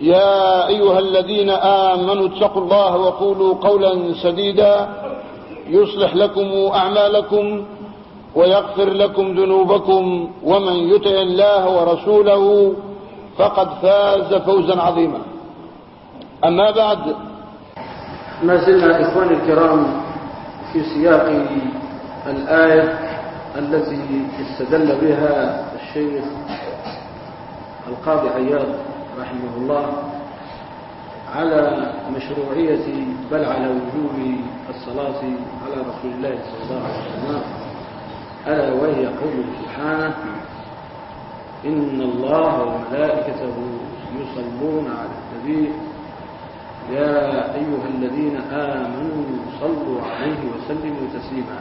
يا أيها الذين آمنوا اتقوا الله وقولوا قولا سديدا يصلح لكم أعمالكم ويغفر لكم ذنوبكم ومن يطع الله ورسوله فقد فاز فوزا عظيما. أما بعد ما زلنا إخواني الكرام في سياق الآية التي استدل بها الشيخ القاضي عياض. رحمه الله على مشروعية بل على وجوب الصلاة على رسول الله صلى الله عليه وسلم. ألا وهي قوله سبحانه إن الله وملائكته يصلون على النبي. يا أيها الذين آمنوا صلوا عليه وسلموا تسليما.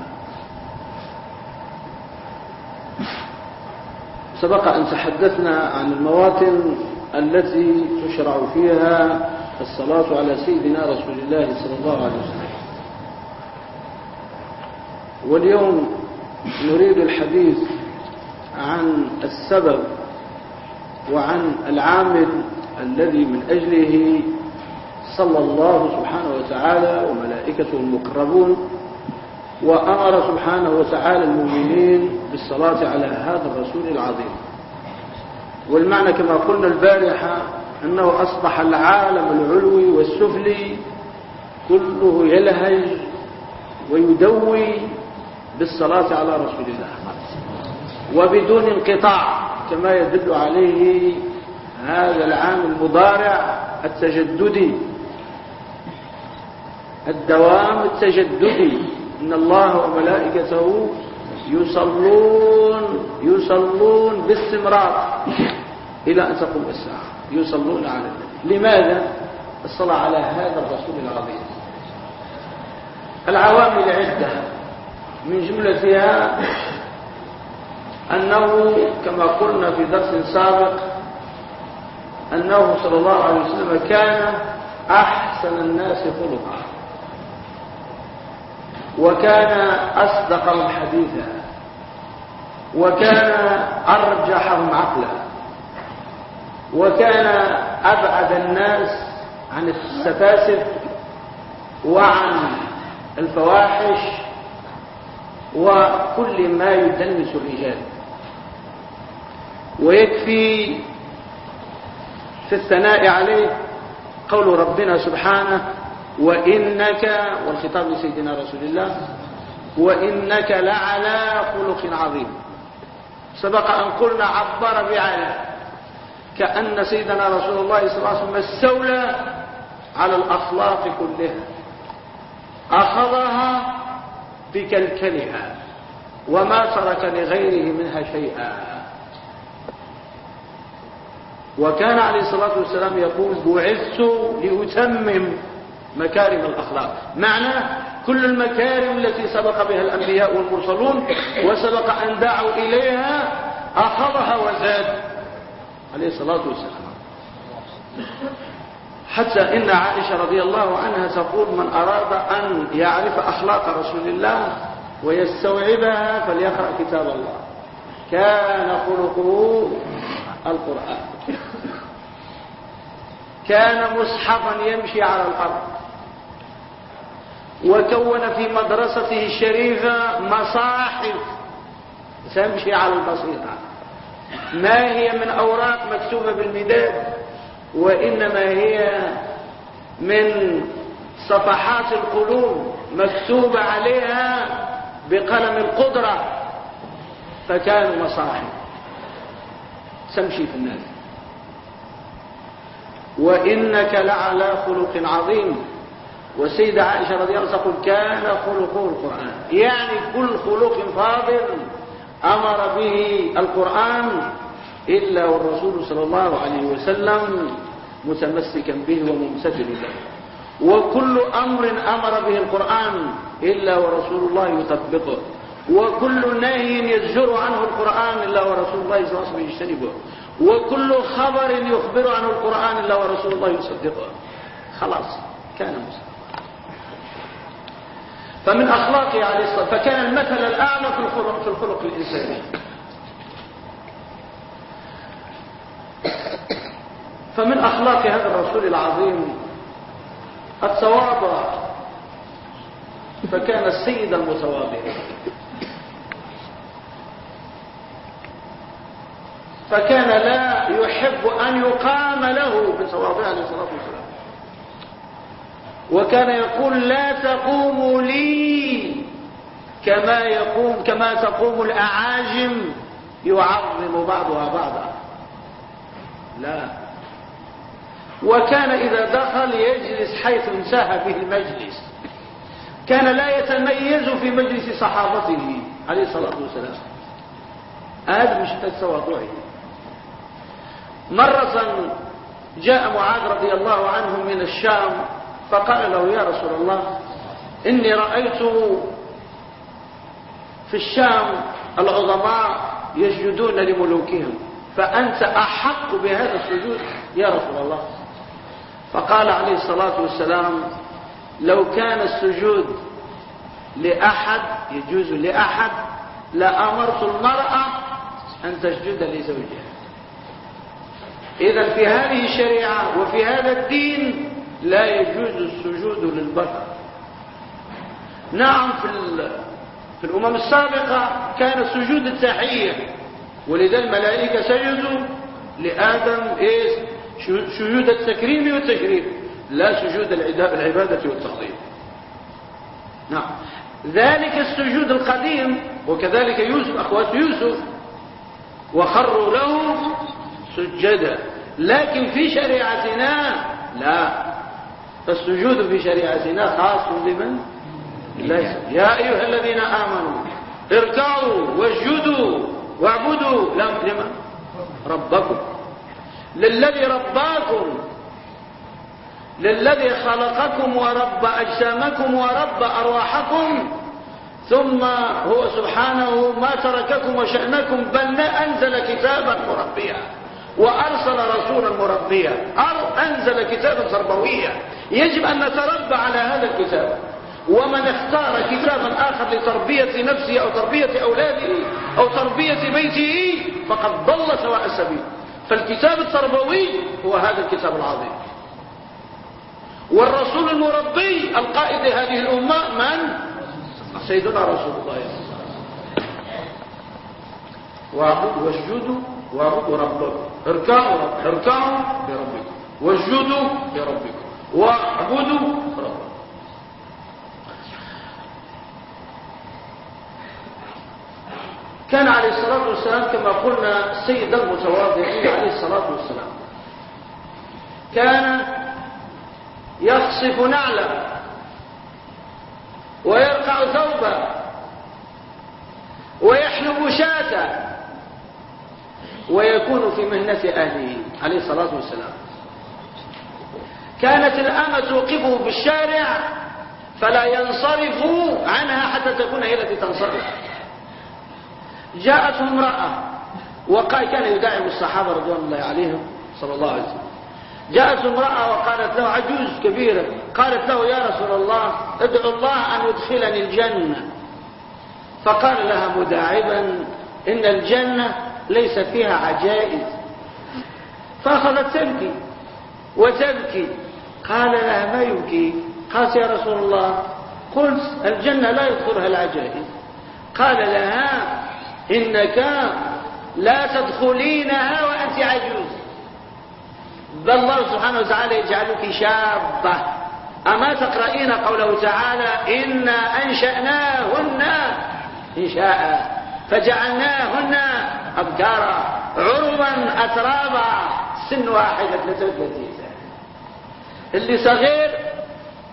سبق أن تحدثنا عن المواطن التي تشرع فيها الصلاة على سيدنا رسول الله صلى الله عليه وسلم. واليوم نريد الحديث عن السبب وعن العامل الذي من أجله صلى الله سبحانه وتعالى وملائكته المقربون وأمر سبحانه وتعالى المؤمنين بالصلاة على هذا الرسول العظيم. والمعنى كما قلنا البارحة أنه أصبح العالم العلوي والسفلي كله يلهج ويدوي بالصلاة على رسول الله. وبدون انقطاع كما يدل عليه هذا العام المضارع التجددي. الدوام التجددي. إن الله وملائكته يصلون يصلون باستمرار. إلى أن تقوم الساعة. يصلون على النبي. لماذا؟ الصلاة على هذا الرسول العظيم. العوامل عدة. من جملتها أنه كما قلنا في درس سابق أنه صلى الله عليه وسلم كان أحسن الناس خلقا. وكان أصدقهم حديثا. وكان أرجحهم عقلا. وكان أبعد الناس عن السفاسف وعن الفواحش وكل ما يدنس الرجال. ويكفي في الثناء عليه قول ربنا سبحانه وإنك والخطاب لسيدنا رسول الله وإنك لعلى خلق عظيم. سبق أن قلنا عبر بعلى. كأن سيدنا رسول الله صلى الله عليه وسلم استولى على الأخلاق كلها. أخذها بكلكلها وما ترك لغيره منها شيئا. وكان عليه الصلاة والسلام يقول بعثت لأتمم مكارم الأخلاق. معنى كل المكارم التي سبق بها الأنبياء والمرسلون وسبق أن دعوا إليها أخذها وزاد. عليه الصلاة والسلام. حتى إن عائشة رضي الله عنها تقول من أراد أن يعرف أخلاق رسول الله ويستوعبها فليقرأ كتاب الله. كان خلقه القرآن. كان مصحفا يمشي على الأرض. وكون في مدرسته الشريفة مصاحف تمشي على البسيطة ما هي من أوراق مكتوبة بالمداد وإنما هي من صفحات القلوب مكتوب عليها بقلم القدرة فكانوا مصاحب. تمشي في الناس. وإنك لعلى خلق عظيم. والسيدة عائشة رضي الله عنها تقول كان خلقه القرآن. يعني كل خلق فاضل. أمر به القرآن إلا والرسول صلى الله عليه وسلم متمسكا به وممتثل له وكل أمر أمر به القرآن إلا ورسول الله يطبقه. وكل نهي يزجر عنه القرآن إلا ورسول الله صلى الله عليه وسلم يجتنبه. وكل خبر يخبر عنه القرآن إلا ورسول الله يصدقه. خلاص كان مسلم. فمن أخلاقه عليه الصلاة فكان المثل الأعلى في الخلق, في الخلق الإنساني. فمن أخلاق هذا الرسول العظيم التواضع فكان السيد المتواضع. فكان لا يحب أن يقام له بتواضع عليه الصلاة والسلام. وكان يقول لا تقوموا لي كما يقوم كما تقوم الأعاجم يعظم بعضها بعضا. لا. وكان إذا دخل يجلس حيث انتهى به المجلس. كان لا يتميز في مجلس صحابته عليه الصلاة والسلام. هذا مش تواضعه. مرة جاء معاذ رضي الله عنه من الشام فقال له يا رسول الله إني رأيت في الشام العظماء يسجدون لملوكهم فأنت أحق بهذا السجود يا رسول الله. فقال عليه الصلاة والسلام لو كان السجود لأحد يجوز لأحد لأمرت المرأة أن تسجد لزوجها. إذا في هذه الشريعة وفي هذا الدين لا يجوز السجود للبشر. نعم في في الأمم السابقة كان السجود التحية ولذا الملائكة سجدوا لآدم إيش سجود التكريم والتشريف لا سجود العبادة والتعظيم. نعم. ذلك السجود القديم وكذلك يوسف أخوات يوسف وخروا له سجدا. لكن في شريعتنا لا. فالسجود في شريعتنا خاص بمن؟ يا أيها الذين آمنوا اركعوا واسجدوا واعبدوا. لمن ربكم. للذي رباكم. للذي خلقكم ورب أجسامكم ورب أرواحكم. ثم هو سبحانه ما ترككم وشأنكم بل أنزل كتابا مربيا. وأرسل رسولا مربيا. أنزل كتابا تربويا. يجب أن نتربى على هذا الكتاب. ومن اختار كتابا آخر لتربية نفسه أو تربية أولاده أو تربية بيته فقد ضل سواء السبيل. فالكتاب التربوي هو هذا الكتاب العظيم. والرسول المربي القائد هذه الأمة من؟ سيدنا رسول الله. واعبدوا واسجدوا ربكم اركعوا اركعوا لربكم واسجدوا لربكم واعبدوا ربكم كان عليه الصلاة والسلام كما قلنا سيد المتواضعين عليه الصلاة والسلام. كان يخصف نعلا ويرقع ثوبا ويحلب شاة ويكون في مهنة أهله عليه الصلاة والسلام. كانت الأمة توقفه بالشارع فلا ينصرف عنها حتى تكون هي التي تنصرف. جاءته امرأة وقال كان يداعم الصحابة رضوان الله عليهم صلى الله عليه وسلم. جاءته امرأة وقالت له عجوز كبيرة قالت له يا رسول الله ادعو الله أن يدخلني الجنة. فقال لها مداعبا إن الجنة ليس فيها عجائز. فأخذت تبكي وتبكي. قال لها ما يبكي؟ قالت يا رسول الله قلت الجنة لا يدخلها العجائز. قال لها إنك لا تدخلينها وأنت عجوز. بل الله سبحانه وتعالى يجعلك شابة. أما تقرأين قوله تعالى إنا أنشأناهن إنشاء. فجعلناهن أبكارا عربا أترابا. سن واحدة 33 اللي صغير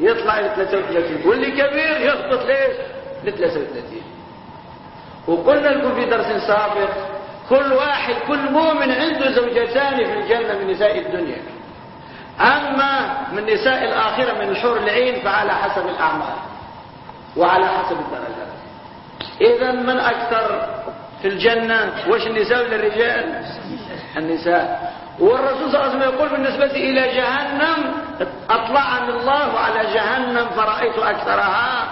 يطلع ل 33 واللي كبير يهبط ليش؟ ل 33 وقلنا لكم في درس سابق كل واحد كل مؤمن عنده زوجتان في الجنة من نساء الدنيا. أما من نساء الآخرة من الحور العين فعلى حسب الأعمال وعلى حسب الدرجات. إذا من أكثر في الجنة؟ وش النساء ولا الرجال؟ النساء. والرسول صلى الله عليه وسلم يقول بالنسبة إلى جهنم أطلعني الله على جهنم فرأيت أكثرها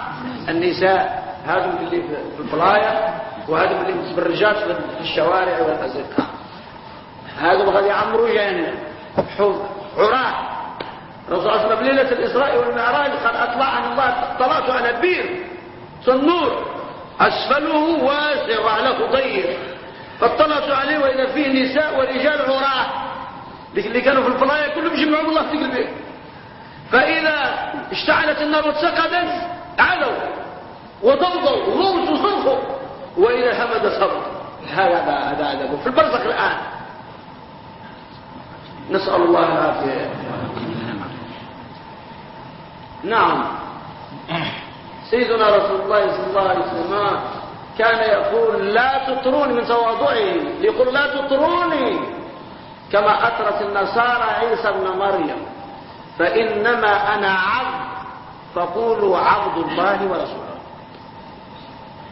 النساء. هذا اللي في الفلاية وهذا اللي في الرجال في الشوارع والأزقة. هذا بغى يعمروا جهنم عراة. الرسول صلى الله عليه وسلم ليلة الإسراء والمعراج قال أطلعني الله طلعت على بير صنور أسفله واسع وأعلاه ضيق فاطلعت عليه وإذا فيه نساء ورجال عراة. اللي كانوا في الفلاية كلهم جمعوا الله في البيت فإذا اشتعلت النار واتسقدت علوا وضوضوا وغوصوا وصرخوا وإذا همد صبر. هذا هذا عذابه في البرزخ الآن. نسأل الله العافية. نعم. سيدنا رسول الله صلى الله عليه وسلم كان يقول لا تطروني من تواضعه يقول لا تطروني. كما أطرت النصارى عيسى ابن مريم. فإنما أنا عبد. فقولوا عبد الله ورسوله.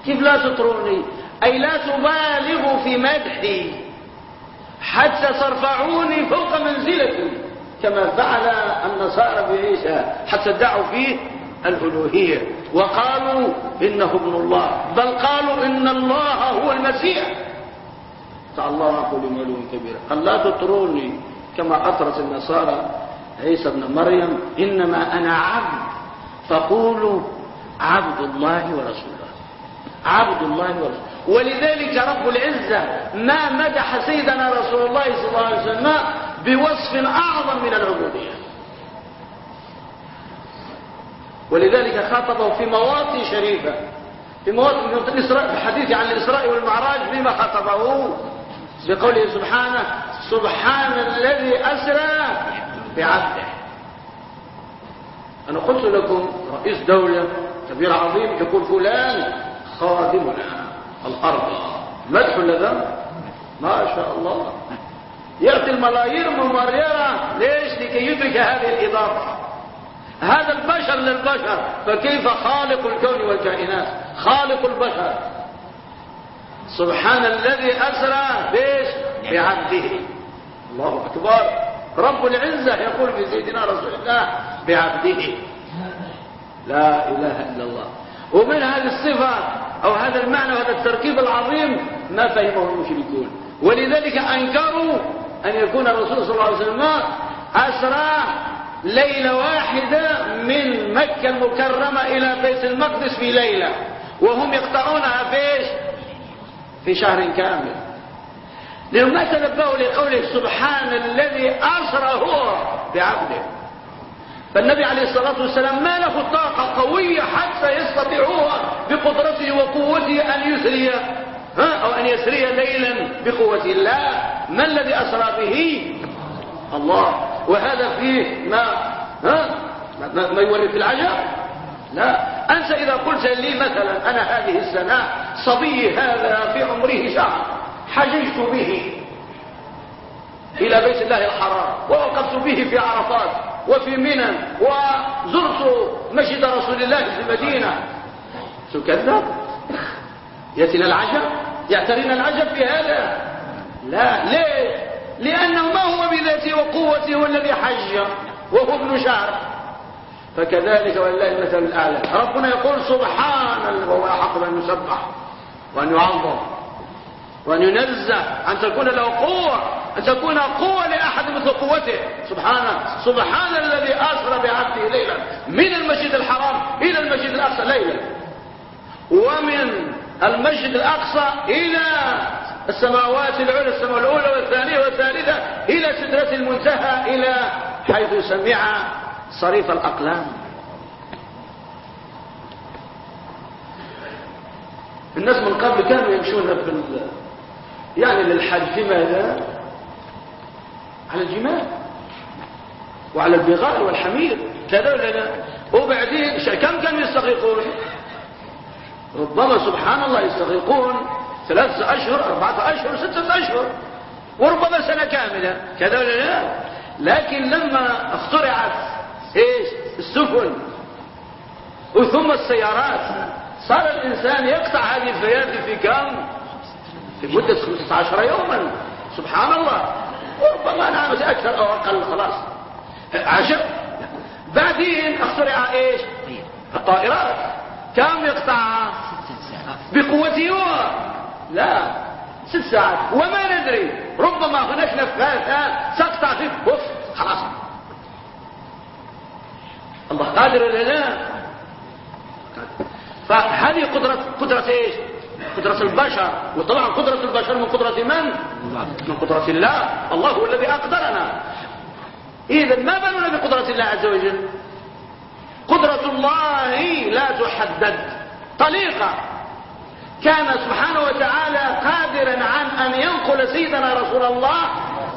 كيف لا تطروني؟ أي لا تبالغوا في مدحي. حتى ترفعوني فوق منزلتي كما فعل النصارى بعيسى. حتى ادعوا فيه الألوهية. وقالوا إنه ابن الله بل قالوا إن الله هو المسيح. تعالى الله أقول ملو كبيرا. قال لا تطروني كما أطرت النصارى عيسى ابن مريم إنما أنا عبد. فقولوا عبد الله ورسوله. عبد الله ورسوله. ولذلك رب العزة ما مدح سيدنا رسول الله صلى الله عليه وسلم بوصف أعظم من العبودية. ولذلك خاطبه في مواطن شريفة. في مواطن الحديث عن الإسراء والمعراج بما خاطبه. بقوله سبحانه سبحان الذي أسرى بعبده. أنا قلت لكم رئيس دولة كبير عظيم يقول فلان خادمنا الأرض. مدح لذا ما شاء الله. يأتي الملايير الممررة ليش؟ لكي يدرك هذه الإضافة. هذا البشر للبشر. فكيف خالق الكون والكائنات؟ خالق البشر. سبحان الذي أسرى بيش بعبده. الله أكبر. رب العزة يقول في سيدنا رسول الله بعبده. لا إله إلا الله. ومن هذه الصفة أو هذا المعنى وهذا التركيب العظيم ما فهمه المشركون. ولذلك أنكروا أن يكون الرسول صلى الله عليه وسلم أسرى ليلة واحدة من مكة المكرمة إلى بيت المقدس في ليلة وهم يقطعونها فيش في شهر كامل. لأنهم ما تنبهوا لقوله سبحان الذي أسرى هو بعبده؟ فالنبي عليه الصلاة والسلام ما له طاقة قوية حتى يستطيعوها بقدرته وقوته أن يسري ها أو أن يسري ليلا بقوة الله. ما الذي أسرى به؟ الله. وهذا فيه ما ها؟ ما, ما يوري في العجب لا. أنت إذا قلت لي مثلا أنا هذه السنة صبي هذا في عمره شهر حججت به إلى بيت الله الحرام ووقفت به في عرفات وفي منى وزرت مسجد رسول الله في المدينة. تكذب؟ يأتينا العجب؟ يعترينا العجب في هذا لا. ليه؟ لأنه ما هو بذاته وقوته هو الذي حج وهو ابن شهر. فكذلك ولله المثل الأعلى. ربنا يقول سبحان وهو أحق بأن يسبح وأن يعظم وأن ينزه أن تكون له قوة أن تكون قوة لأحد مثل قوته. سبحانه سبحان الذي أسرى بعبده ليلا من المسجد الحرام إلى المسجد الأقصى ليلا. ومن المسجد الأقصى إلى السماوات العلى السماء الأولى والثانية والثالثة إلى سدرة المنتهى إلى حيث سمع صريف الأقلام. الناس من قبل كانوا يمشون في يعني للحج في ماذا؟ على الجمال وعلى البغال والحمير. كذا ولا لا وبعدين كم كانوا يستغيقون ربما سبحان الله يستغيقون ثلاثة أشهر أربعة أشهر ستة أشهر وربما سنة كاملة. كذا ولا لا. لكن لما اخترعت إيش؟ السفن وثم السيارات صار الإنسان يقطع هذه الفيافي في كم؟ في مدة 15 يوما. سبحان الله. وربما نامت أكثر أو أقل خلاص. عشر. بعدين اخترع إيش؟ الطائرات. كم يقطع؟ بقوته هو لا ست ساعات. وما ندري ربما هناك نفاثة سقطع في بف خلاص. الله قادر ولا لا فهذه قدرة قدرة إيش؟ قدرة البشر. وطبعا قدرة البشر من قدرة من؟ من قدرة الله. الله هو الذي أقدرنا. إذا ما بالنا بقدرة الله عز وجل؟ قدرة الله لا تحدد. طليقة. كان سبحانه وتعالى قادرا عن أن ينقل سيدنا رسول الله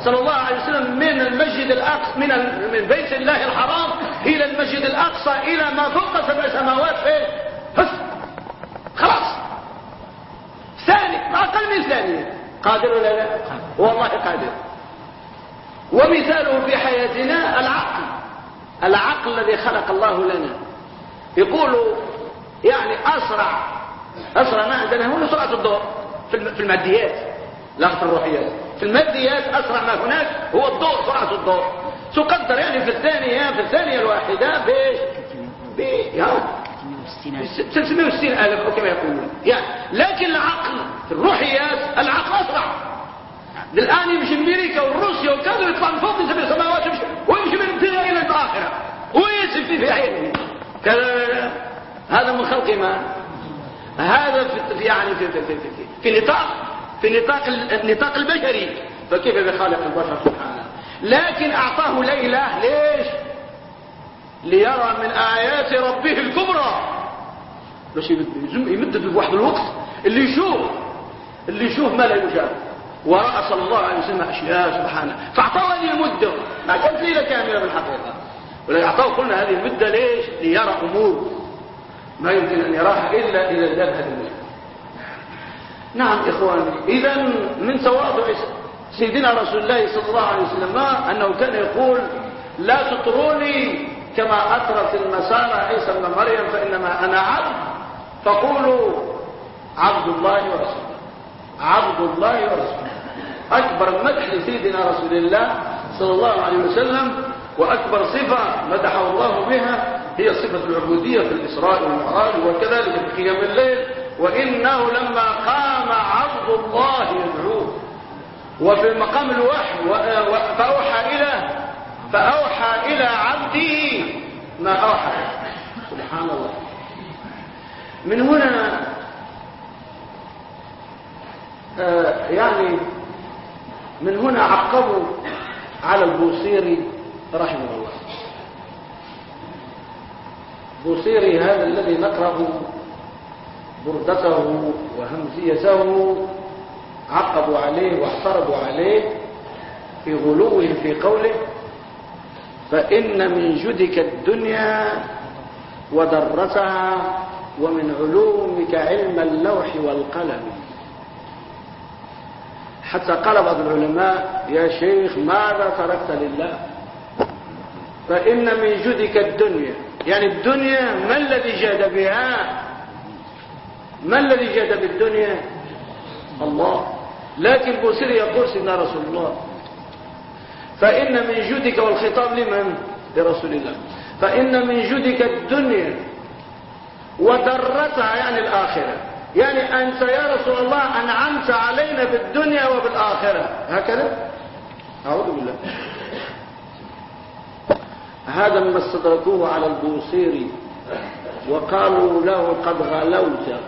صلى الله عليه وسلم من المسجد الأقصى من من بيت الله الحرام إلى المسجد الأقصى إلى ما فوق سبع سماوات في خلاص. ثاني أقل من ثانية. قادر ولا لا؟ والله قادر. ومثاله في حياتنا العقل. العقل الذي خلق الله لنا. يقول يعني أسرع أسرع ما عندنا. هنا سرعة الضوء في الماديات في الروحيات في الماديات أسرع ما هناك هو الضوء سرعة الضوء. تقدر يعني في الثانية في الثانية الواحدة بإيش؟ ب 660 ألف أو كما يقولون. يعني لكن العقل في الروحيات العقل أسرع. الآن يمشي أمريكا وروسيا وكذا يطلع من فوق سبع سماوات ويمشي من الدنيا إلى الآخرة. ويسف في عينه. هذا من خلق ما. هذا في يعني في في في, في, في نطاق في نطاق النطاق البشري. فكيف بخالق البشر سبحانه؟ لكن أعطاه ليلة ليش؟ ليرى من آيات ربه الكبرى. باش يمد في واحد الوقت. اللي يشوف اللي يشوف ما لا يشاف ورأى صلى الله عليه وسلم أشياء سبحانه. فأعطاه هذه المدة. ما كانت ليلة كاملة بالحقيقة ولا أعطاه قلنا هذه المدة ليش؟ ليرى أمور. ما يمكن أن يراها إلا إذا هذه المدة نعم إخواني إذا من تواضع سيدنا رسول الله صلى الله عليه وسلم أنه كان يقول لا تطروني كما أطرت النصارى عيسى ابن مريم فإنما أنا عبد. فقولوا عبد الله ورسوله. عبد الله ورسوله. أكبر مدح لسيدنا رسول الله صلى الله عليه وسلم وأكبر صفة مدحه الله بها هي صفة العبودية في الإسراء والمعراج وكذلك في قيام الليل. وإنه لما قام عبد الله يدعوه. وفي مقام الوحي فأوحى إلى فأوحى إلى عبده. ما أوحى؟ سبحان الله من هنا آه يعني من هنا عقبوا على البوصيري رحمه الله. بوصيري هذا الذي نقرأ بردته وهمزيته عقبوا عليه واعترضوا عليه في غلوه في قوله فإن من جدك الدنيا ودرتها ومن علومك علم اللوح والقلم. حتى قال بعض العلماء يا شيخ ماذا تركت لله؟ فإن من جدك الدنيا. يعني الدنيا ما الذي جاد بها؟ ما الذي جاد بالدنيا؟ الله. لكن بوسيري يقول سيدنا رسول الله. فإن من جودك والخطاب لمن؟ لرسول الله. فإن من جودك الدنيا ودرتها يعني الآخرة. يعني أنت يا رسول الله أنعمت علينا بالدنيا وبالآخرة. هكذا؟ أعوذ بالله. هذا مما استدركوه على البوصيري. وقالوا له قد غلوت.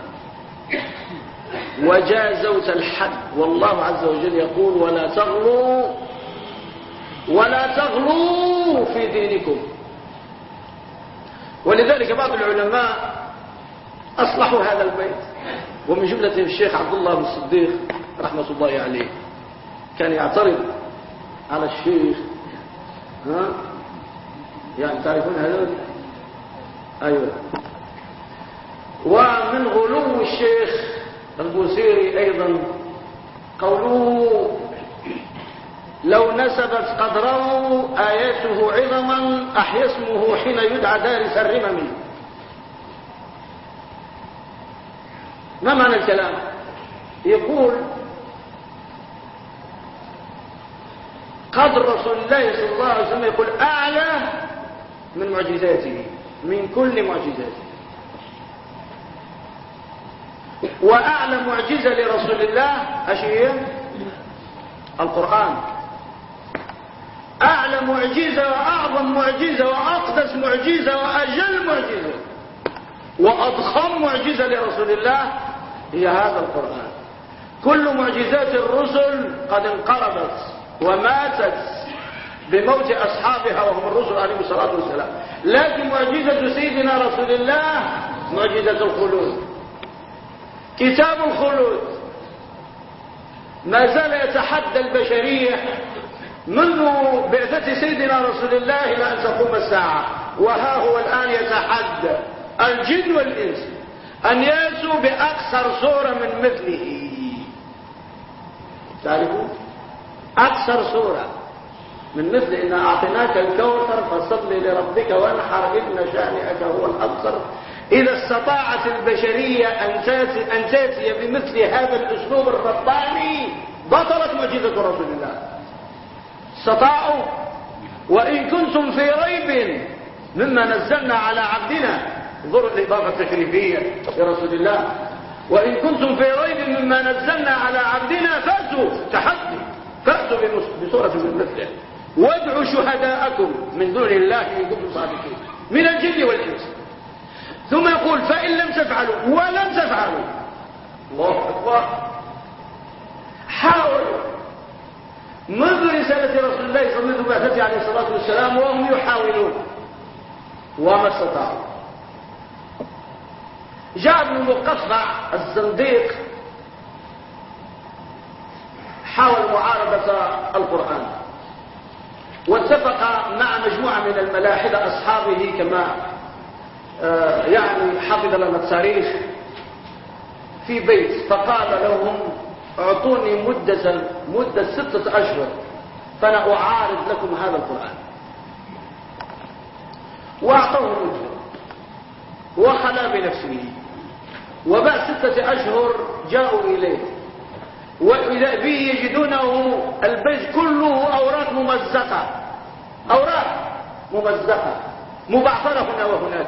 وجازوت الحد. والله عز وجل يقول ولا تغلوا ولا تغلوا في دينكم. ولذلك بعض العلماء أصلحوا هذا البيت. ومن جملة الشيخ عبد الله بن الصديق رحمة الله عليه كان يعترض على الشيخ ها يعني تعرفون هذا أيوة. ومن غلو الشيخ البوسيري أيضا قوله لو نسبت قدره آياته عظما أحيا اسمه حين يدعى دارس الرمم. ما معنى الكلام؟ يقول قدر رسول الله صلى الله عليه وسلم يقول أعلى من معجزاته من كل معجزاته. وأعلى معجزة لرسول الله أشياء القرآن. أعلى معجزة وأعظم معجزة وأقدس معجزة وأجل معجزة وأضخم معجزة لرسول الله هي هذا القرآن. كل معجزات الرسل قد انقرضت وماتت. بموت أصحابها وهم الرسل عليهم الصلاة والسلام. لكن معجزة سيدنا رسول الله معجزة الخلود. كتاب الخلود. ما زال يتحدى البشرية منذ بعثة سيدنا رسول الله إلى أن تقوم الساعة. وها هو الآن يتحدى الجن والإنس أن يأتوا بأكثر صورة من مثله. تعرفون أكثر صورة. من مثل إن أعطيناك الكوثر فصل لربك وانحر إن شانئك هو الأكثر إذا استطاعت البشرية أن تأتي, بمثل هذا الأسلوب الرباني بطلت معجزة رسول الله. استطاعوا. وإن كنتم في ريب مما نزلنا على عبدنا. انظروا الإضافة التشريفية لرسول الله. وإن كنتم في ريب مما نزلنا على عبدنا فأتوا. تحدي. فأتوا بصورة من مثله. وادعوا شهداءكم من دون الله إن كنتم صادقين من الجن والإنس. ثم يقول فإن لم تفعلوا ولم تفعلوا. الله أكبر. حاولوا. منذ رسالة رسول الله صلى الله عليه وسلم عليه الصلاة والسلام وهم يحاولون. وما استطاعوا. جاء ابن المقفع الزنديق. حاول معارضة القرآن. واتفق مع مجموعة من الملاحدة أصحابه كما آه، يعني حفظ لنا التاريخ في بيت فقال لهم اعطوني مدة مدة ستة أشهر فأنا أعارض لكم هذا القرآن. وأعطوه مدة وخلا بنفسه. وبعد ستة أشهر جاءوا إليه. وإذا به يجدونه البيت كله أوراق ممزقة. أوراق ممزقة. مبعثرة هنا وهناك.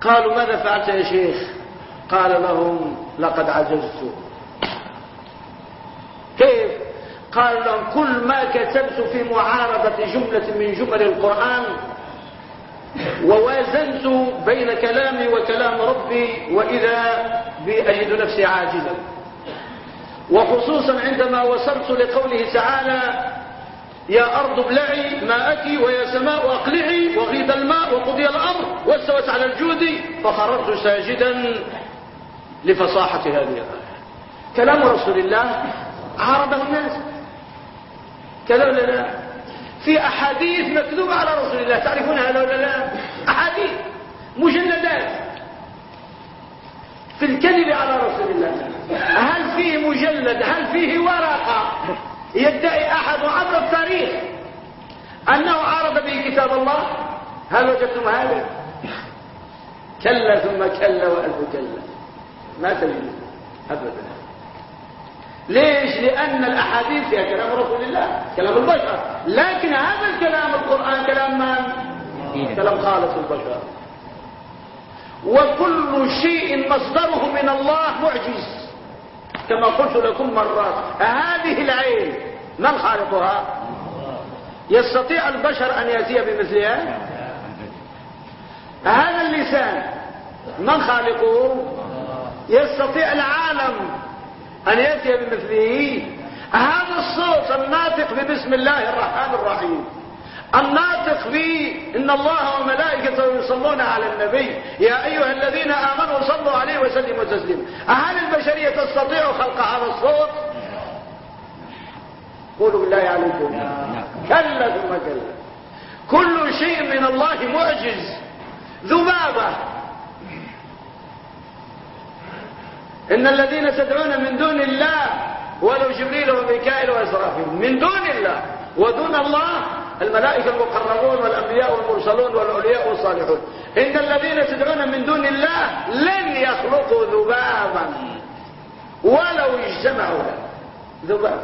قالوا ماذا فعلت يا شيخ؟ قال لهم لقد عجزت. كيف؟ قال لهم كل ما كتبت في معارضة جملة من جمل القرآن ووازنت بين كلامي وكلام ربي وإذا بأجد نفسي عاجزا. وخصوصا عندما وصلت لقوله تعالى يا أرض ابلعي ماءك ويا سماء أقلعي وغيب الماء وقضي الأمر واستوت على الجود فخررت ساجدا لفصاحة هذه الآية. كلام رسول الله عارضه الناس. كلام لا؟ في أحاديث مكذوبة على رسول الله. تعرفون هذا ولا لا؟ أحاديث مجلدات في الكذب على رسول الله. هل فيه مجلد؟ هل فيه ورقة؟ يدعي أحد عبر التاريخ أنه عارض به كتاب الله؟ هل وجدتم هذا؟ كلا ثم كلا وألف كلا. ما تجد أبدا. ليش؟ لأن الأحاديث فيها كلام رسول الله كلام البشر. لكن هذا الكلام القرآن كلام من؟ كلام خالص البشر. وكل شيء مصدره من الله معجز. كما قلت لكم مرات هذه العين من خالقها يستطيع البشر أن يأتي بمثلها؟ هذا اللسان من خالقه يستطيع العالم أن يأتي بمثله. هذا الصوت الناطق ببسم الله الرحمن الرحيم. الناطق به إن الله وملائكته يصلون على النبي. يا أيها الذين آمنوا صلوا عليه وسلموا تسليما. أهل البشرية تستطيع خلق هذا الصوت؟ قولوا بالله عليكم. كلا ثم كلا. كل شيء من الله معجز. ذبابة. إن الذين تدعون من دون الله ولو جبريل وميكائيل وإسرافيل من دون الله ودون الله الملائكة المقربون والأنبياء والمرسلون والأولياء والصالحون. إن الذين تدعون من دون الله لن يخلقوا ذبابا ولو اجتمعوا له. ذباب.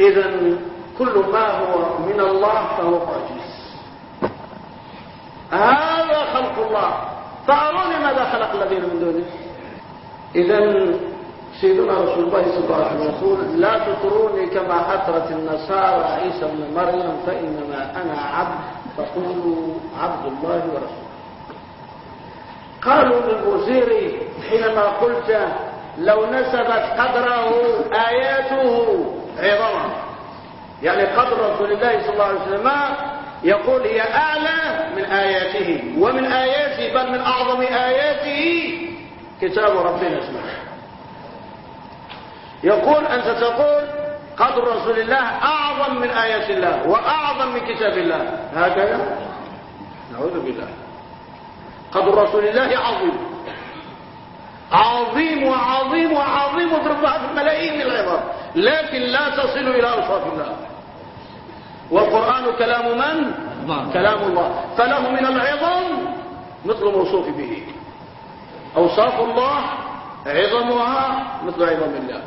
إذا كل ما هو من الله فهو معجز هذا خلق الله. فأروني ماذا خلق الذين من دونه. إذا سيدنا رسول الله صلى الله عليه وسلم يقول لا تطروني كما أطرت النصارى عيسى بن مريم فإنما أنا عبد فقولوا عبد الله ورسوله. قالوا للوزير حينما قلت لو نسبت قدره آياته عظما يعني قدر رسول الله صلى الله عليه وسلم يقول هي أعلى من آياته ومن آياته بل من أعظم آياته. كتاب ربنا سبحانه يقول أنت تقول قدر رسول الله أعظم من آيات الله وأعظم من كتاب الله. هكذا؟ نعوذ بالله. قدر رسول الله عظيم. عظيم وعظيم وعظيم اضربها في الملايين العظام لكن لا تصل إلى أوصاف الله. والقرآن كلام من؟ الله. كلام الله. فله من العظم مثل موصوف به. أوصاف الله عظمها مثل عظم الله.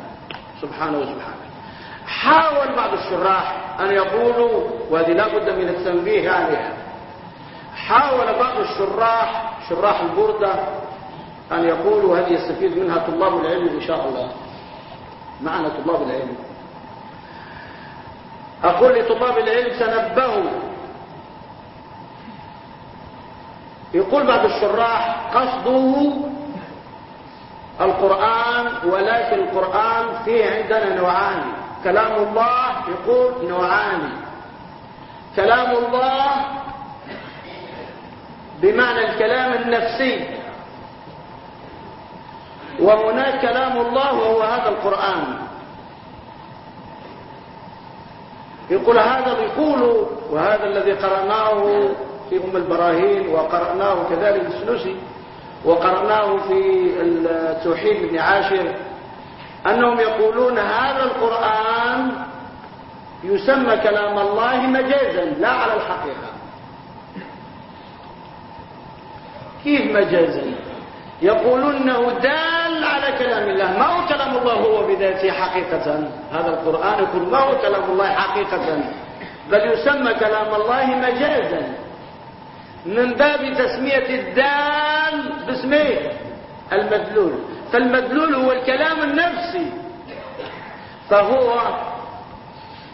سبحانه وسبحانه. حاول بعض الشراح أن يقولوا وهذه لا بد من التنبيه عليها. حاول بعض الشراح شراح البردة أن يقولوا هذه يستفيد منها طلاب العلم إن شاء الله. معنى طلاب العلم. أقول لطلاب العلم تنبهوا يقول بعض الشراح قصده القرآن ولكن القرآن فيه عندنا نوعان. كلام الله يقول نوعان. كلام الله بمعنى الكلام النفسي. وهناك كلام الله وهو هذا القرآن. يقول هذا يقول وهذا الذي قرأناه في أم البراهين وقرأناه كذلك السلوسي وقرأناه في التوحيد بن عاشر أنهم يقولون هذا القرآن يسمى كلام الله مجازا لا على الحقيقة. كيف مجازا؟ يقولون انه دال كلام الله. ما هو كلام الله هو بذاته حقيقة؟ هذا القرآن يقول ما هو كلام الله حقيقة؟ بل يسمى كلام الله مجازا. من باب تسمية الدال باسمه المدلول. فالمدلول هو الكلام النفسي. فهو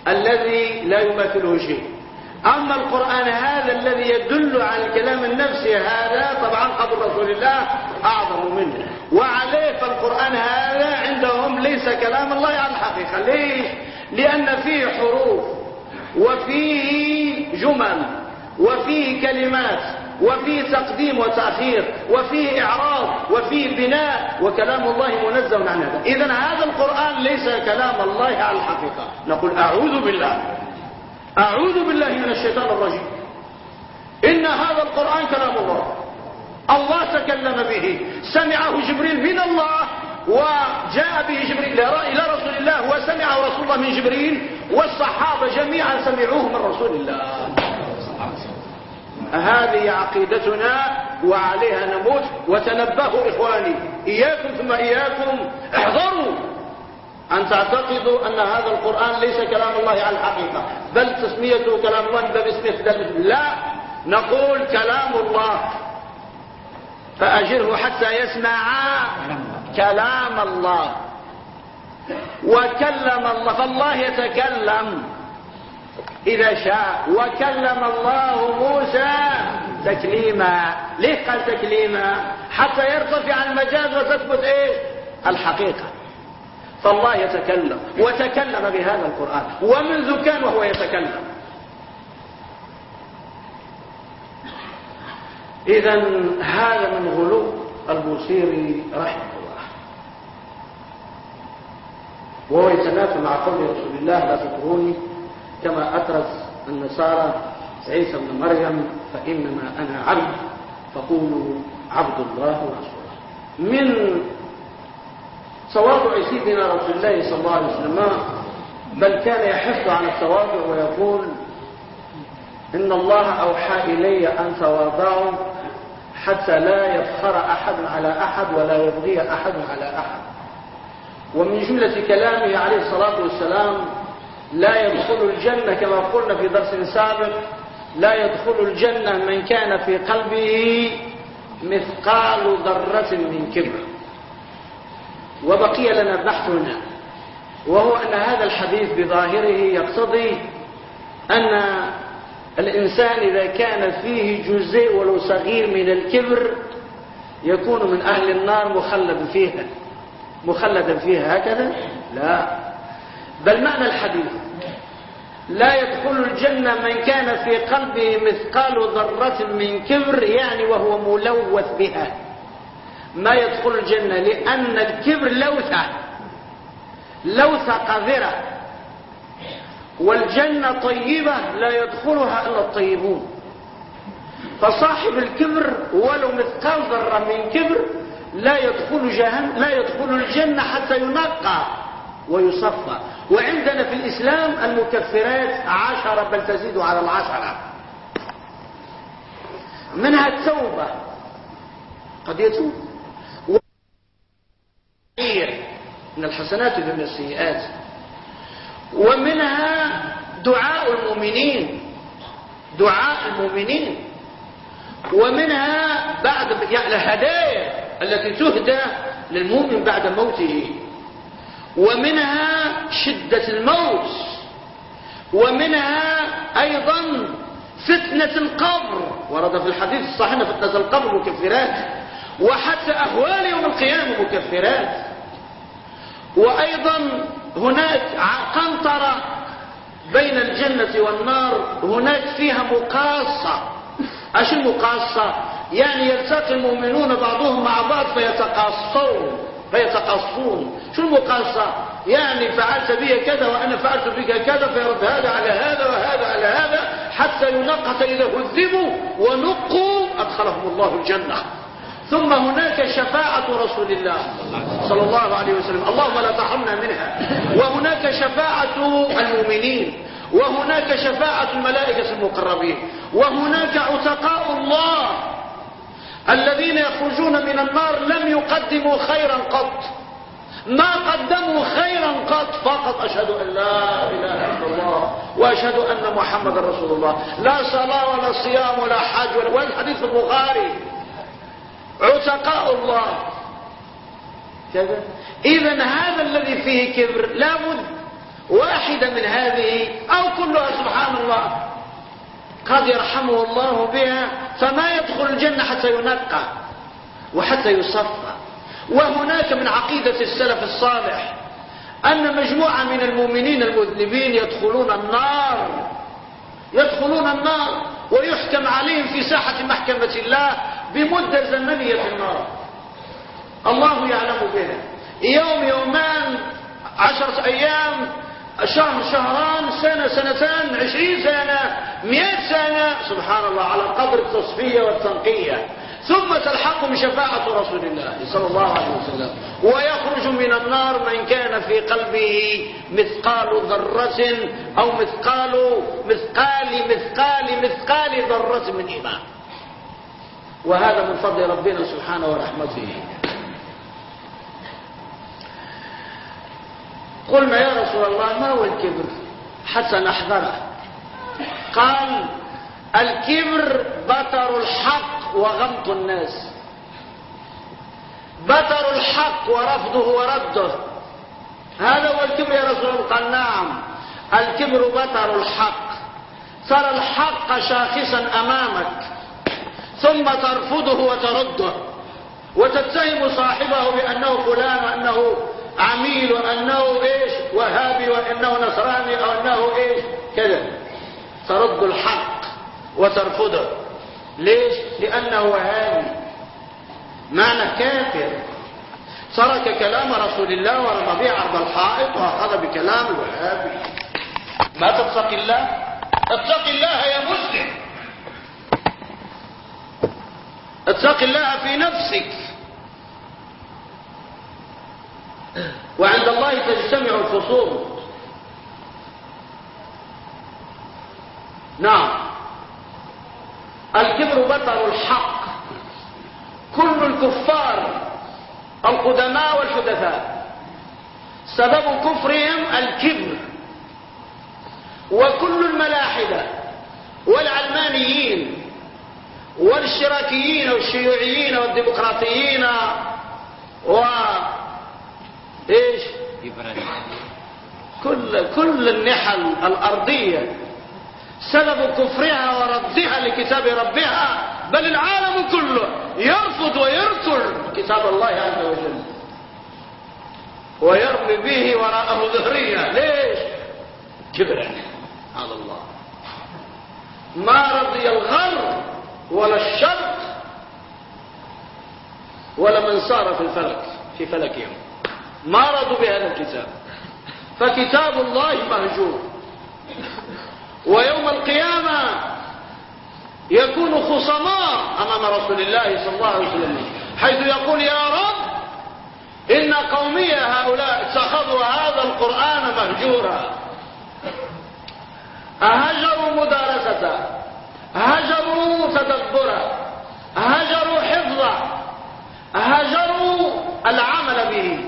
الذي لا يمثله شيء. أما القرآن هذا الذي يدل على الكلام النفسي هذا طبعا قبل رسول الله أعظم منه. وعليه فالقرآن هذا عندهم ليس كلام الله على الحقيقة ليش؟ لأن فيه حروف وفيه جمل وفيه كلمات وفيه تقديم وتأخير وفيه إعراض وفيه بناء وكلام الله منزه عن هذا. إذا هذا القرآن ليس كلام الله على الحقيقة نقول أعوذ بالله. أعوذ من الشيطان الرجيم. إن هذا القرآن كلام الله. الله تكلم به. سمعه جبريل من الله وجاء به جبريل إلى رسول الله وسمعه رسول الله من جبريل والصحابة جميعا سمعوه من رسول الله. هذه عقيدتنا وعليها نموت. وتنبهوا إخواني. إياكم ثم إياكم. احذروا. أن تعتقدوا أن هذا القرآن ليس كلام الله على الحقيقة بل تسميته كلام الله باسمه. لا نقول كلام الله. فأجره حتى يسمع كلام الله. وكلم الله فالله يتكلم. إذا شاء وكلم الله موسى تكليما. ليه قال تكليما؟ حتى يرتفع المجاز وتثبت إيش الحقيقة. فالله يتكلم وتكلم بهذا القرآن ومنذ كان وهو يتكلم. إذا هذا من غلو البوصيري رحمه الله. وهو يتنافى مع قول رسول الله لا تطروني كما أترس النصارى عيسى بن مريم فإنما أنا عبد فقولوا عبد الله ورسوله. من تواضع سيدنا رسول الله صلى الله عليه وسلم بل كان يحث على التواضع ويقول إن الله أوحى إلي أن تواضعوا حتى لا يفخر أحد على أحد ولا يبغي أحد على أحد. ومن جملة كلامه عليه الصلاة والسلام لا يدخل الجنة كما قلنا في درس سابق لا يدخل الجنة من كان في قلبه مثقال ذرة من كبر. وبقي لنا بحث هنا وهو أن هذا الحديث بظاهره يقتضي أن الإنسان إذا كان فيه جزء ولو صغير من الكبر يكون من أهل النار مخلد فيها. مخلدا فيها هكذا؟ لا. بل معنى الحديث لا يدخل الجنة من كان في قلبه مثقال ذرة من كبر يعني وهو ملوث بها. ما يدخل الجنة لأن الكبر لوثة. لوثة قذرة. والجنة طيبة لا يدخلها إلا الطيبون. فصاحب الكبر ولو مثقال ذرة من كبر لا يدخل جهنم لا يدخل الجنة حتى ينقى ويصفى. وعندنا في الإسلام المكفرات عشرة بل تزيد على العشرة. منها التوبة. قد يتوب. من الحسنات ومن السيئات. ومنها دعاء المؤمنين دعاء المؤمنين. ومنها بعد يعني الهدايا التي تهدى للمؤمن بعد موته. ومنها شدة الموت. ومنها أيضا فتنة القبر. ورد في الحديث الصحيح فتنة القبر مكفرات. وحتى أهوال يوم القيامة مكفرات. وأيضا هناك قنطرة بين الجنة والنار هناك فيها مقاصة. إيش المقاصة؟ يعني يلتقي المؤمنون بعضهم مع بعض فيتقاصون فيتقاصون. شو المقاصة؟ يعني فعلت بي كذا وأنا فعلت بك كذا فيرد هذا على هذا وهذا على هذا حتى ينقى فإذا هذبوا ونقوا أدخلهم الله الجنة. ثم هناك شفاعة رسول الله صلى الله عليه وسلم. اللهم لا تحرمنا منها. وهناك شفاعة المؤمنين. وهناك شفاعة الملائكة المقربين. وهناك عتقاء الله. الذين يخرجون من النار لم يقدموا خيرا قط. ما قدموا خيرا قط. فقط أشهد أن لا إله إلا الله وأشهد أن محمد رسول الله. لا صلاة ولا صيام ولا حج ولا والحديث البخاري؟ عتقاء الله. كذا إذا هذا الذي فيه كبر لابد واحدة من هذه أو كلها سبحان الله. قد يرحمه الله بها فما يدخل الجنة حتى ينقى وحتى يصفى. وهناك من عقيدة السلف الصالح أن مجموعة من المؤمنين المذنبين يدخلون النار. يدخلون النار ويحكم عليهم في ساحة محكمة الله بمدة زمنية في النار. الله يعلم بها. يوم يومان عشرة أيام شهر شهران سنة سنتان عشرين سنة مئة سنة. سبحان الله على قدر التصفية والتنقية. ثم تلحقهم شفاعة رسول الله صلى الله عليه وسلم. ويخرج من النار من كان في قلبه مثقال ذرة أو مثقال مثقال مثقال مثقال ذرة من إيمان. وهذا من فضل ربنا سبحانه ورحمته. قلنا يا رسول الله ما هو الكبر؟ حتى نحذره. قال الكبر بطر الحق وغمط الناس. بطر الحق ورفضه ورده. هذا هو الكبر يا رسول الله. قال نعم الكبر بطر الحق. ترى الحق شاخصا أمامك. ثم ترفضه وترده. وتتهم صاحبه بأنه فلان وانه عميل وأنه إيش وهابي وأنه نصراني أو أنه إيش. كذا. ترد الحق وترفضه. ليش؟ لأنه وهابي معنى كافر. ترك كلام رسول الله ورمى به عرض الحائط وأخذ بكلام الوهابي. ما تتقي الله؟ اتق الله يا مسلم. اتق الله في نفسك. وعند الله تجتمع الخصوم نعم. الكبر بطر الحق. كل الكفار القدماء والحدثاء. سبب كفرهم الكبر. وكل الملاحدة والعلمانيين. والاشتراكيين والشيوعيين والديمقراطيين و إيش؟ كل كل النحل الأرضية. سبب كفرها وردها لكتاب ربها بل العالم كله يرفض ويركل كتاب الله عز وجل. ويرمي به وراءه ظهريا ليش؟ كبرا على الله. ما رضي الغر ولا الشرق ولا من صار في الفلك في فلكهم. ما رضوا بهذا الكتاب. فكتاب الله مهجور. ويوم القيامة يكون خصماء أمام رسول الله صلى الله عليه وسلم حيث يقول يا رب إن قومي هؤلاء اتخذوا هذا القرآن مهجورا. أهجروا مدارسته هجروا تدبره هجروا حفظه هجروا العمل به.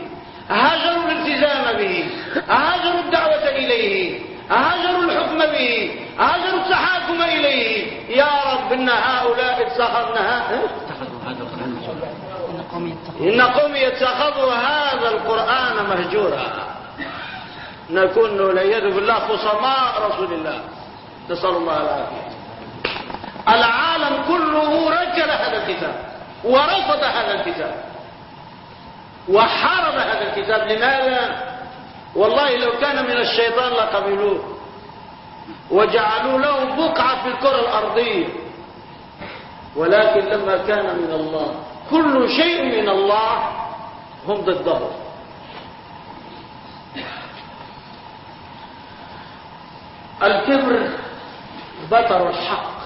هجروا الالتزام به. هجروا الدعوة إليه. هجروا الحكم به. هجروا التحاكم إليه. يا رب إن هؤلاء اتخذنا إن قومي يتخذوا هذا القرآن مهجورا. نكون والعياذ بالله خصماء رسول الله. نسأل الله العافية. العالم كله رجل هذا الكتاب ورفض هذا الكتاب وحارب هذا الكتاب. لماذا؟ والله لو كان من الشيطان لقبلوه وجعلوا له بقعة في الكرة الأرضية. ولكن لما كان من الله كل شيء من الله هم ضده. الكبر بطر الحق.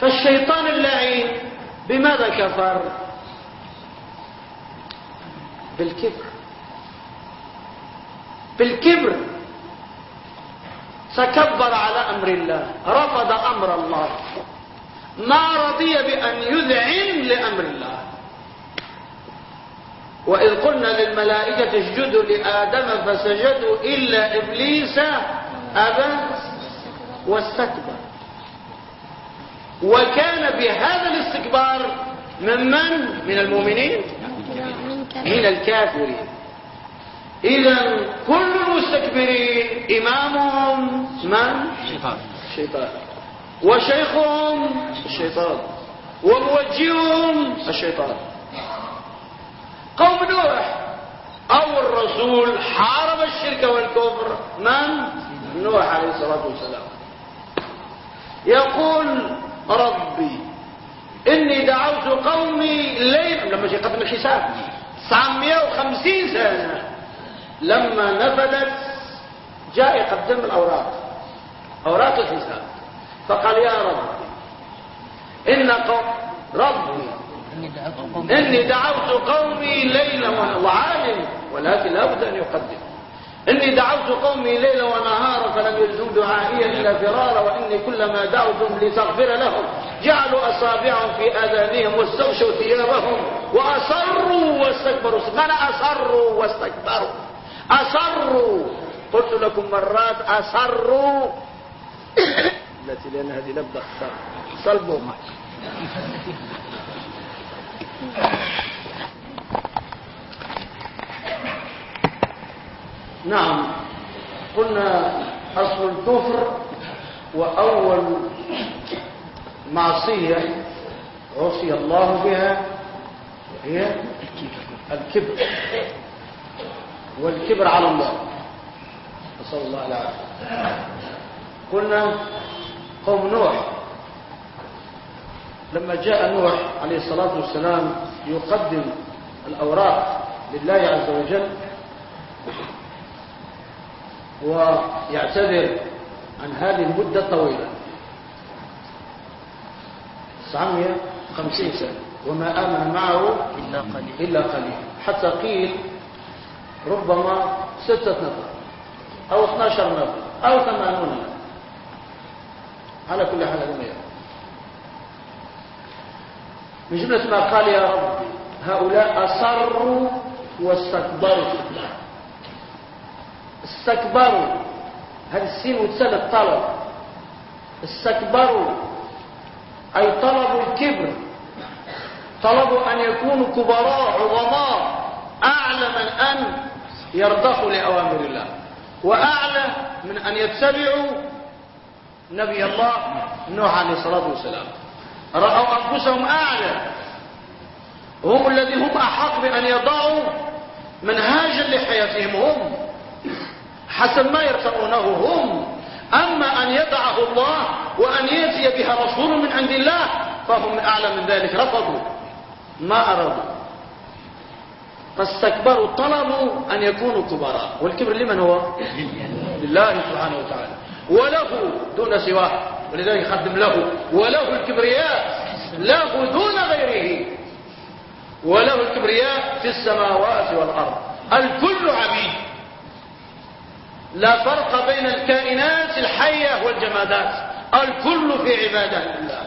فالشيطان اللعين بماذا كفر؟ بالكبر. بالكبر. تكبر على أمر الله. رفض أمر الله. ما رضي بأن يذعن لأمر الله. وإذ قلنا للملائكة اسجدوا لآدم فسجدوا إلا إبليس أبى واستكبر. وكان بهذا الاستكبار ممن من؟ المؤمنين؟ من الكافرين. إذا كل المستكبرين إمامهم من؟ الشيطان الشيطان وشيخهم الشيطان. وموجههم الشيطان. قوم نوح. أو الرسول حارب الشرك والكفر من؟ نوح عليه الصلاة والسلام. يقول ربي إني دعوت قومي ليلا لما جاء قبل الحساب 950 سنة. لما نفذت جاء يقدم الأوراق. أوراق الحساب. فقال يا رب إن ربي إني دعوت قومي ليلا وعالم ولكن لابد أن يقدم. إني دعوت قومي ليلا ونهارا فلم يجدوا دعائي إلا فرارا وإني كلما دعوتهم لتغفر لهم جعلوا أصابعهم في آذانهم واستغشوا ثيابهم وأصروا واستكبروا. معنى أصروا واستكبروا. أصروا. قلت لكم مرات أصروا. التي لأن هذه لبدأ صلبوا نعم. قلنا أصل الكفر وأول معصية عصي الله بها هي الكبر. والكبر على الله. نسأل الله العافية. قلنا قوم نوح. لما جاء نوح عليه الصلاة والسلام يقدم الأوراق لله عز وجل ويعتذر عن هذه المدة الطويلة. 950 سنة وما آمن معه إلا قليل, إلا قليل. حتى قيل ربما ستة نفر أو 12 نفر أو 80 نفر. على كل حال هذا ما من جملة ما قال يا رب هؤلاء أصروا واستكبروا استكبروا. هذا السين وتسال الطلب. استكبروا. أي طلبوا الكبر. طلبوا أن يكونوا كبراء عظماء. أعلى من أن يرضخوا لأوامر الله. وأعلى من أن يتبعوا نبي الله نوح عليه الصلاة والسلام. رأوا أنفسهم أعلى. هم الذين هم أحق بأن يضعوا منهاجا لحياتهم هم. حسب ما يرتقونه هم. أما أن يدعه الله وأن يأتي بها رسول من عند الله فهم أعلى من ذلك. رفضوا. ما أرادوا. فاستكبروا طلبوا أن يكونوا كبراء. والكبر لمن هو؟ لله سبحانه وتعالى. وله دون سواه. ولذلك يخدم له. وله الكبرياء. له دون غيره. وله الكبرياء في السماوات والأرض. الكل عبيد. لا فرق بين الكائنات الحية والجمادات. الكل في عبادة الله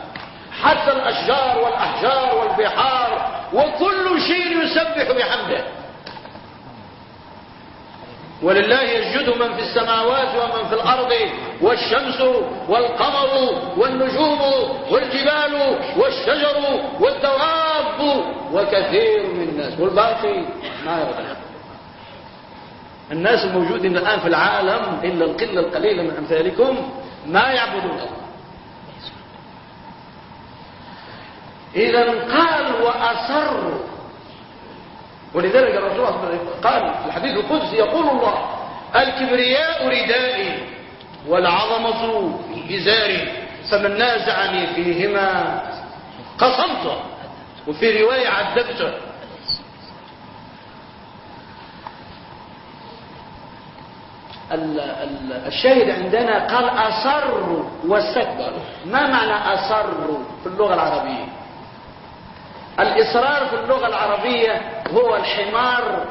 حتى الأشجار والأحجار والبحار وكل شيء يسبح بحمده. ولله يسجد من في السماوات ومن في الأرض والشمس والقمر والنجوم والجبال والشجر والدواب وكثير من الناس. والباقي ما يرضى. الناس الموجودين الآن في العالم إلا القلة القليلة من أمثالكم ما يعبدون الله. إذا قال وأسر ولذلك الرسول قال في الحديث القدسي يقول الله الكبرياء ردائي والعظمة إزاري فمن نازعني فيهما قصمته وفي رواية عذبته الشاهد عندنا قال أصر واستكبر ما معنى أصر في اللغة العربية؟ الإصرار في اللغة العربية هو الحمار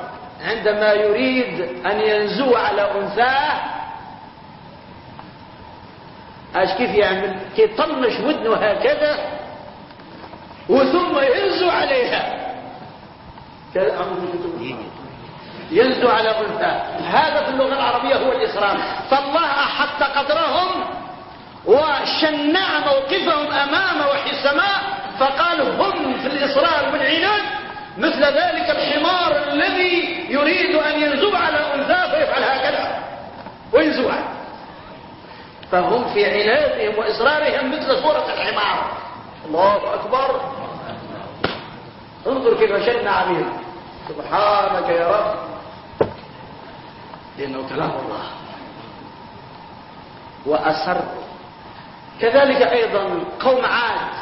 عندما يريد أن ينزو على أنثاه أش كيف يعمل؟ كيطنش ودنه هكذا وثم ينزو عليها. ينزو على أنثى هذا في اللغة العربية هو الإصرار فالله أحط قدرهم وشنع موقفهم أمام وحي السماء فقال هم في الإصرار والعناد مثل ذلك الحمار الذي يريد أن ينزو على أنثى فيفعل هكذا. وينزو فهم في عنادهم وإصرارهم مثل صورة الحمار. الله أكبر. انظر كيف شن عليهم سبحانك يا رب. لأنه كلام الله. وأسر. كذلك أيضا قوم عاد.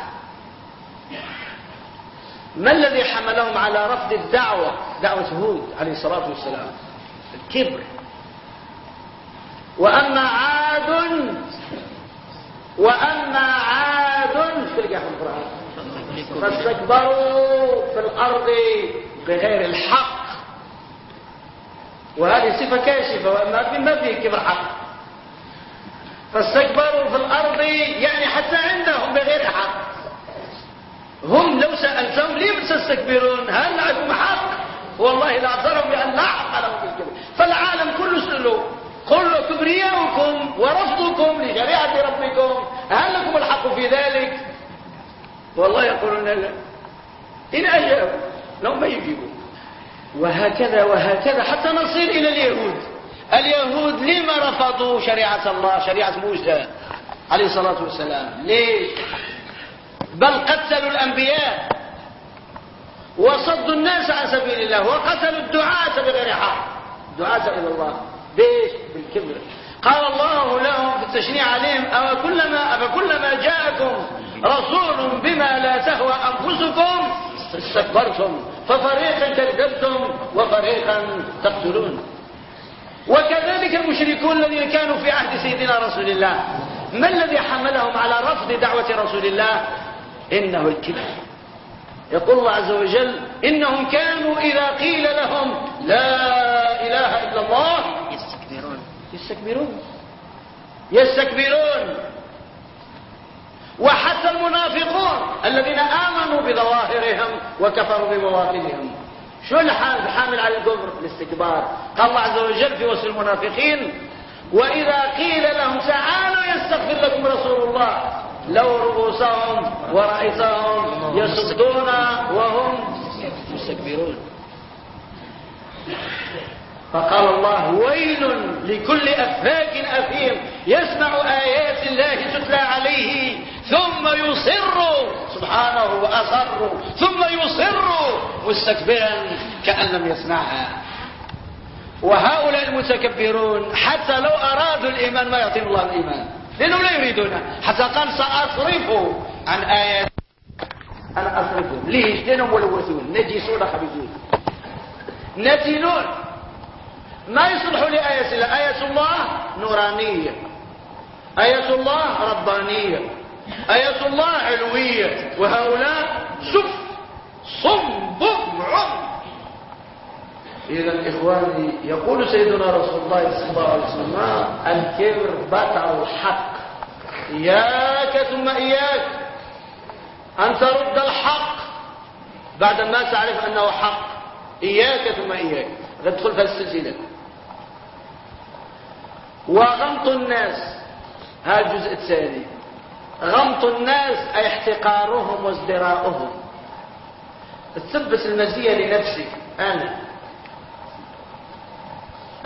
ما الذي حملهم على رفض الدعوة؟ دعوة هود عليه الصلاة والسلام. الكبر. وأما عاد وأما عاد في القرآن. فاستكبروا في الأرض بغير الحق. وهذه صفة كاشفة وأما ما فيه كبر حق. فاستكبروا في الأرض يعني حتى عندهم بغير حق. هم لو سألتهم ليه تستكبرون هل لكم حق؟ والله لأعذرهم بأن لا حق لهم بالكبر فالعالم كله سألوا قل كبرياؤكم ورفضكم لشريعة ربكم هل لكم الحق في ذلك؟ والله يقولون لا. إن أجابوا لو ما يجيبوا. وهكذا وهكذا حتى نصير إلى اليهود. اليهود لما رفضوا شريعة الله شريعة موسى عليه الصلاة والسلام؟ ليش؟ بل قتلوا الأنبياء وصدوا الناس عن سبيل الله وقتلوا الدعاة بغير حق. دعاة إلى الله. بيش بالكبر. قال الله لهم في التشنيع عليهم أفكلما, أفكلما جاءكم رسول بما لا تهوى أنفسكم استكبرتم. ففريقا كذبتم وفريقا تقتلون. وكذلك المشركون الذين كانوا في عهد سيدنا رسول الله. ما الذي حملهم على رفض دعوة رسول الله؟ إنه الكبر يقول الله عز وجل إنهم كانوا إذا قيل لهم لا إله إلا الله يستكبرون. يستكبرون. يستكبرون. وحتى المنافقون الذين آمنوا بظواهرهم وكفروا بمواطنهم شو الحال حامل على الكفر الاستكبار. قال الله عز وجل في وصف المنافقين وإذا قيل لهم تعالوا يستغفر لكم رسول الله لو رؤوسهم ورأيتهم يصدون وهم مستكبرون. فقال الله ويل لكل أفاك أثيم يسمع آيات الله تتلى يصر سبحانه وأصر ثم يصر مستكبرا كأن لم يسمعها. وهؤلاء المتكبرون حتى لو أرادوا الإيمان ما يعطيهم الله الإيمان. لأنهم لا يريدونه. حتى قال سأصرف عن آيات. أنا أصرفهم. ليش؟ لأنهم ملوثون نجسون خبيثون نتنون ما يصلحوا لآية الله آية الله نورانية. آية الله ربانية. آية الله علوية وهؤلاء سف صم بكم عم إذا إخواني يقول سيدنا رسول الله صلى الله عليه وسلم الكبر بطر الحق. إياك ثم إياك. أن ترد الحق بعد ما تعرف أنه حق. إياك ثم إياك. تدخل في السلسلة. وغمط الناس. هذا الجزء الثاني. غمط الناس أي احتقارهم وازدراؤهم. تثبت المزية لنفسك أنا.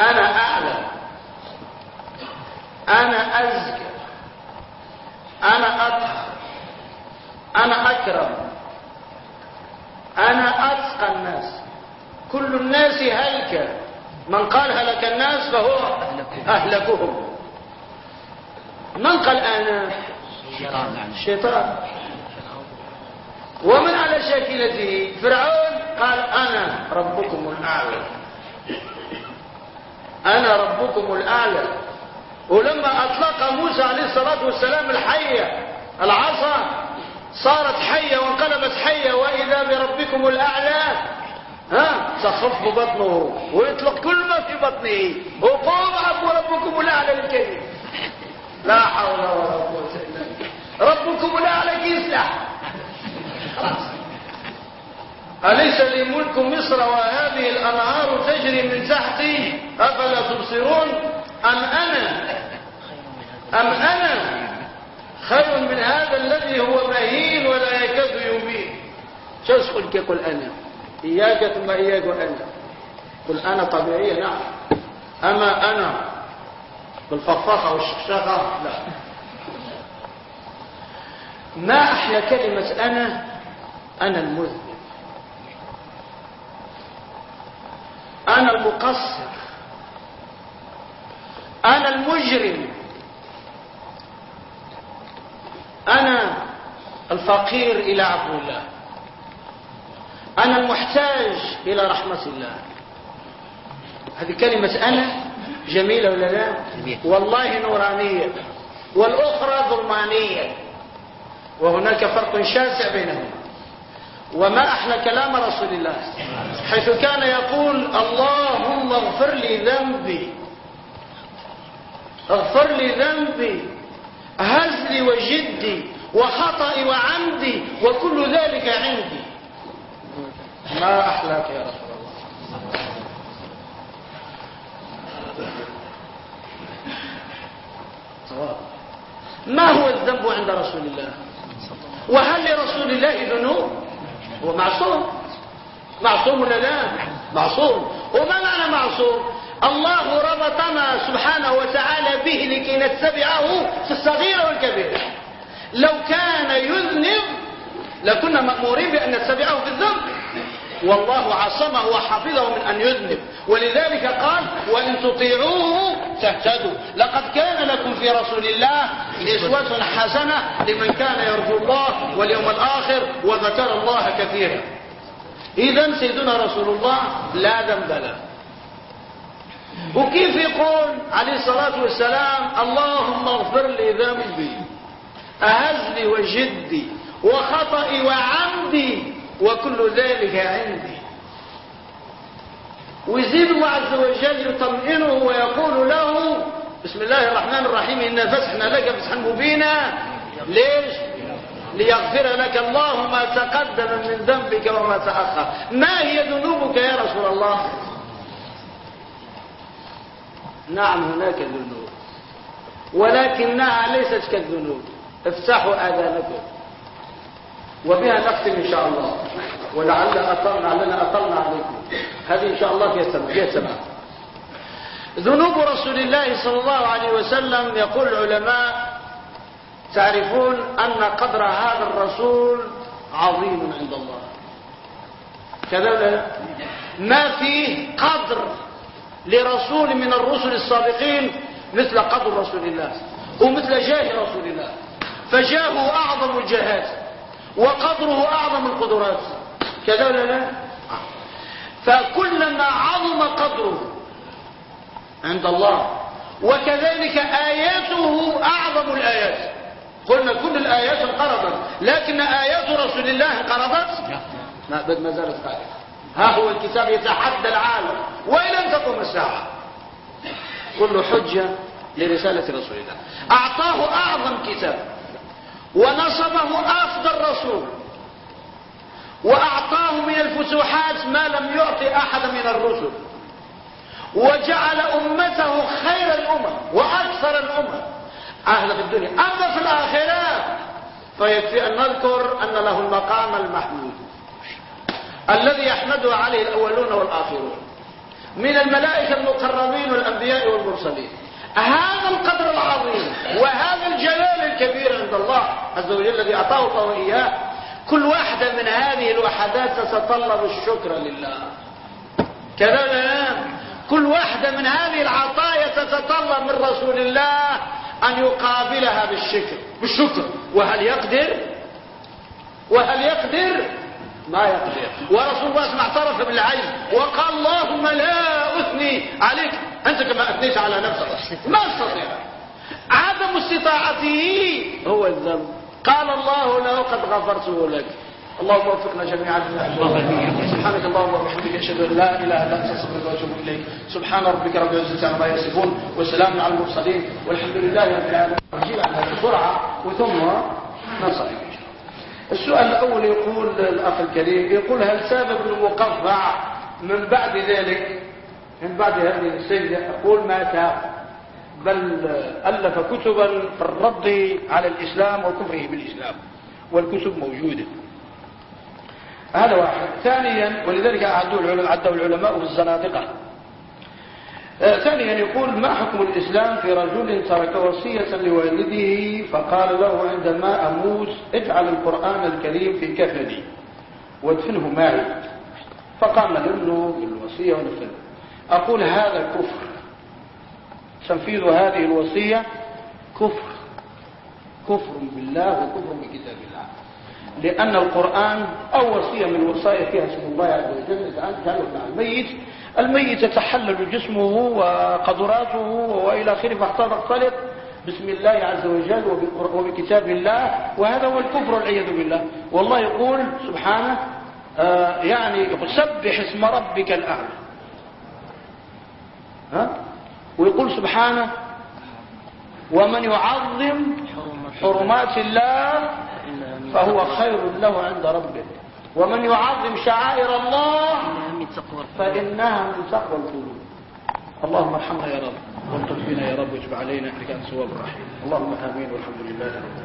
أنا أعلم. أنا أزكى. أنا أطهر. أنا أكرم. أنا أتقى الناس. كل الناس هلك من قال هلك الناس فهو أهلكهم. من قال أنا؟ الشيطان ومن على شاكلته؟ فرعون قال أنا ربكم الأعلى. أنا ربكم الأعلى. ولما أطلق موسى عليه الصلاة والسلام الحية العصا صارت حية وانقلبت حية وإذا بربكم الأعلى ها تخف بطنه ويطلق كل ما في بطنه. وقوم أبو ربكم الأعلى للكذب لا حول ولا قوة ربكم الأعلى كيسلح خلاص. أليس لي ملك مصر وهذه الأنهار تجري من تحتي؟ أفلا تبصرون؟ أم أنا؟ أم أنا خير من هذا الذي هو مهين ولا يكاد يبين؟ شو يقول أنا. إياك ثم إياك وأنا قل أنا طبيعية نعم. أما أنا بالفخفخة والشخشخة لا. ما أحلى كلمة أنا؟ أنا المذنب. أنا المقصر. أنا المجرم. أنا الفقير إلى عفو الله. أنا المحتاج إلى رحمة الله. هذه كلمة أنا جميلة ولا لا؟ والله نورانية. والأخرى ظلمانية وهناك فرق شاسع بينهما. وما أحلى كلام رسول الله حيث كان يقول اللهم اغفر لي ذنبي اغفر لي ذنبي هزلي وجدي وخطئي وعمدي وكل ذلك عندي. ما أحلاك يا رسول الله؟ ما هو الذنب عند رسول الله؟ وهل لرسول الله ذنوب؟ هو معصوم. معصوم ولا لا؟ معصوم. وما معنى معصوم؟ الله ربطنا سبحانه وتعالى به لكي نتبعه في الصغيرة والكبيرة لو كان يذنب لكنا مأمورين بأن نتبعه في الذنب والله عصمه وحفظه من أن يذنب. ولذلك قال وإن تطيعوه تهتدوا. لقد كان لكم في رسول الله إسوة حسنة لمن كان يرجو الله واليوم الآخر وذكر الله كثيرا. إذا سيدنا رسول الله لا ذنب له. وكيف يقول عليه الصلاة والسلام اللهم اغفر لي ذنبي أهزلي وجدي وخطئي وعمدي وكل ذلك عندي. ويزيد الله عز وجل يطمئنه ويقول له بسم الله الرحمن الرحيم إنا فسحنا لك فسحا مبينا. ليش؟ ليغفر لك الله ما تقدم من ذنبك وما تأخر. ما هي ذنوبك يا رسول الله؟ نعم هناك ذنوب. ولكنها ليست كالذنوب. افتحوا آذانكم. وبها نختم إن شاء الله. ولعل أطلنا لنا أطلنا عليكم. هذه إن شاء الله فيها سبب فيها سبب ذنوب رسول الله صلى الله عليه وسلم يقول العلماء تعرفون أن قدر هذا الرسول عظيم عند الله. كذا ما فيه قدر لرسول من الرسل السابقين مثل قدر رسول الله ومثل جاه رسول الله. فجاهه أعظم الجهات. وقدره أعظم القدرات. كذا ولا لا؟ فكلما عظم قدره عند الله وكذلك آياته أعظم الآيات. قلنا كل الآيات انقرضت لكن آيات رسول الله انقرضت؟ لا. بد ما زالت قائمة. ها هو الكتاب يتحدى العالم وإلى أن تقوم الساعة. كل حجة لرسالة رسول الله. أعطاه أعظم كتاب. ونصبه أفضل رسول وأعطاه من الفتوحات ما لم يعطي أحد من الرسل. وجعل أمته خير الأمم وأكثر الأمم أهل في الدنيا. أما في الآخرة فيكفي أن نذكر أن له المقام المحمود. الذي يحمده عليه الأولون والآخرون. من الملائكة المقربين والأنبياء والمرسلين. هذا القدر العظيم وهذا الجلال الكبير عند الله عز وجل الذي أعطاه الله إياه. كل واحدة من هذه الوحدات تتطلب الشكر لله. كذا كل واحدة من هذه العطايا تتطلب من رسول الله أن يقابلها بالشكر. بالشكر. وهل يقدر؟ وهل يقدر؟ ما يقدر. ورسول الله اسمع اعترف بالعين وقال اللهم لا أثني عليك. أنت كما أثنيت على نفسك. ما استطيع عدم استطاعته هو الذنب. قال الله له قد غفرته لك. اللهم وفقنا جميعا سبحانك اللهم وبحمدك أشهد أن لا إله إلا أنت أستغفرك وأتوب إليك. سبحان ربك رب العزة عما يصفون وسلام على المرسلين والحمد لله رب العالمين. نجيب عنها بسرعة وثم نصلي السؤال الأول يقول الأخ الكريم يقول هل سبب المقفع من بعد ذلك؟ من بعد هذه السيدة يقول مات بل ألف كتبا في الرد على الإسلام وكفره بالإسلام والكتب موجودة. هذا واحد. ثانيا ولذلك عدوا العلماء, بالزنادقة آه ثانيا يقول ما حكم الإسلام في رجل ترك وصية لوالده فقال له عندما أموت اجعل القرآن الكريم في كفني وادفنه معي. فقام الابن بالوصية ودفنه أقول هذا كفر. تنفيذ هذه الوصية كفر. كفر بالله وكفر بكتاب الله. لأن القرآن أو وصية من الوصايا فيها اسم الله عز وجل مع الميت الميت يتحلل جسمه وقدراته وإلى آخره فاختلط بسم الله عز وجل وبكتاب الله. وهذا هو الكفر والعياذ بالله. والله يقول سبحانه آه يعني يقول سبح اسم ربك الأعلى. ها؟ ويقول سبحانه ومن يعظم حرمات الله فهو خير له عند ربه. ومن يعظم شعائر الله فإنها من تقوى القلوب. اللهم ارحمنا يا رب والطف بنا يا رب واجب علينا إنك أنت الرحيم. اللهم آمين والحمد لله رب